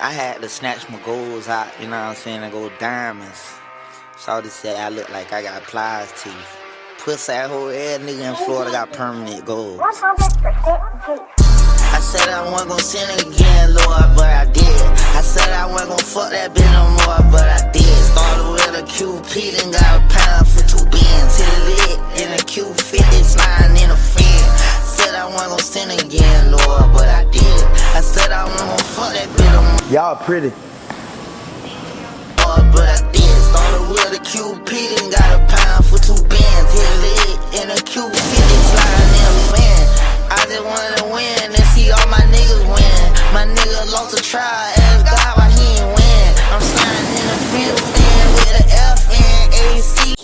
I had to snatch my goals out, you know what I'm saying, and go diamonds. Shawty said I look like I got pliers teeth. Pussy that whole ass nigga in Florida got permanent goals. I said I wasn't gon' sin again, Lord, but I did. I said I wasn't gon' fuck that bitch no more, but I did. Started with a QP, then got a pound for two bins. Hit it lit in a Q50, sliding in a fin. Said I wasn't gon' sin again, Lord, but I did. I said I wasn't gon' fuck that bitch no more. Y'all pretty. but I did. Started with a QP, then got a pound for two bins. Hit lit in a Q50, sliding in a fan. I just wanted to win and see all my niggas win. My nigga lost a try, ask God why he ain't win. I'm sliding in a field fan with a F and AC.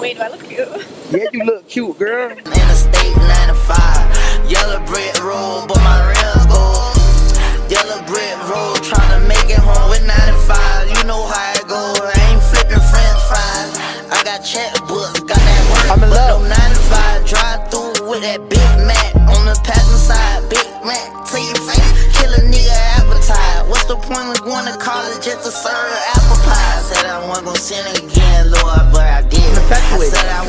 Wait, do I look cute? Yeah, you look cute, girl. In a state 95. Yellow brick road, but my rims gold. Yellow brick road, tryna make it home with 95. You know how it go. I ain't flipping french fries. I got checkbooks, got that work. I'm in love. no 95. Drive through with that Big Mac on the passenger side. Big Mac to your face, kill a nigga appetite. What's the point of going to college just to serve apple pie? Said I wasn't gon' sin again, Lord, but I did. I said I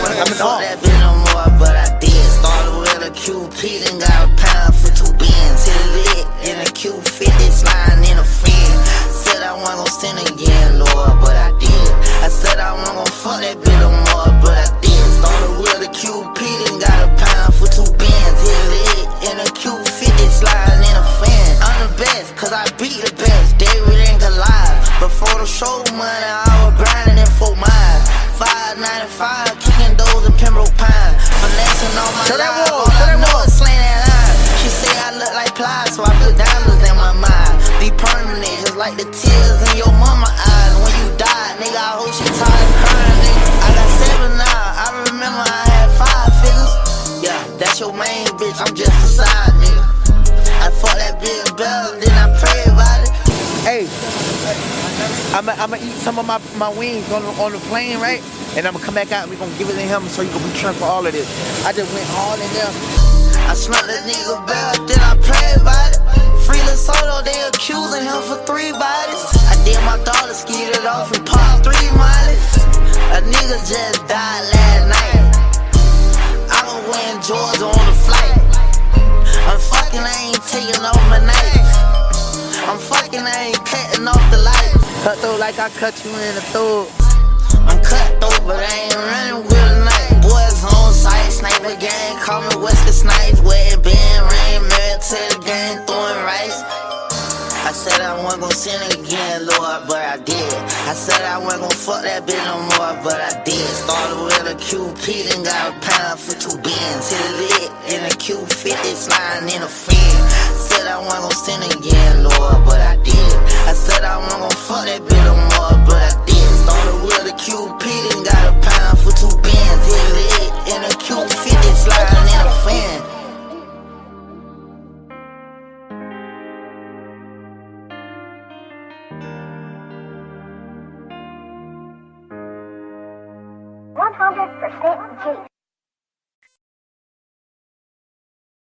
no more, but I did. Started with a QP, then got a pound for two bins. Hit it lit in a Q50, sliding in a fin. I'm the best, cause I beat the best. David and Goliath. Before the show money, I was grinding in Fort Myers. 595, kicking doors in Pembroke Pine. Finessing all my that life, wall, all I that know is slaying that line. She say I look like so I put diamonds in my mind. Be permanent, just like the tears in your mama eyes. When you die, nigga, I hope she tired I'm just a side nigga. I fuck that bitch better, then I pray about it. Hey, I'ma I'ma eat some of my, my wings on the, on the plane, right? And I'ma come back out and we gonna give it to him so you can return for all of this. I just went hard in there. I snuck that nigga bell, then I pray about it. Free Soto, they accusing him for three bodies. I did my daughter it off and popped three mileage. A nigga just died last night. I was wearing Georgia on the flight. I'm taking off my knife. I'm fucking, I ain't cutting off the light. Cut though like I cut you in the throat. I'm cutthroat, but I ain't running I said I wasn't gon' sin again, Lord, but I did. I said I wasn't gon' fuck that bitch no more, but I did. Started with a QP, then got a pound for two bins. Hit it lit in a Q50, sliding in a fin. Said I wasn't gon' sin again, 100% G.